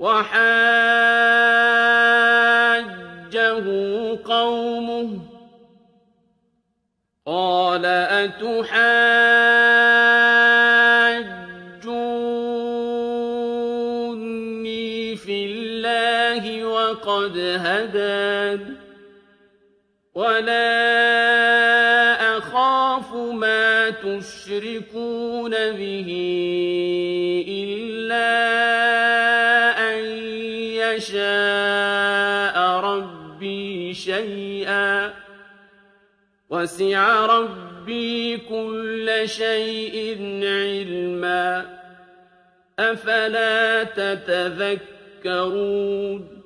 وَحَاجَّهُ قَوْمُهُ ۚ قَالَ أَتُحَاجُّونِّي فِي اللَّهِ وَقَدْ هَدَانِ ۚ وَلَا أَخَافُ مَا تُشْرِكُونَ بِهِ إِلَّا يَشَاءَ رَبِّي شَيْئًا ۗ. وَسِعَ رَبِّي كُلَّ شَيْءٍ عِلْمًا ۗ. أَفَلَا تَتَذَكَّرُونَ؟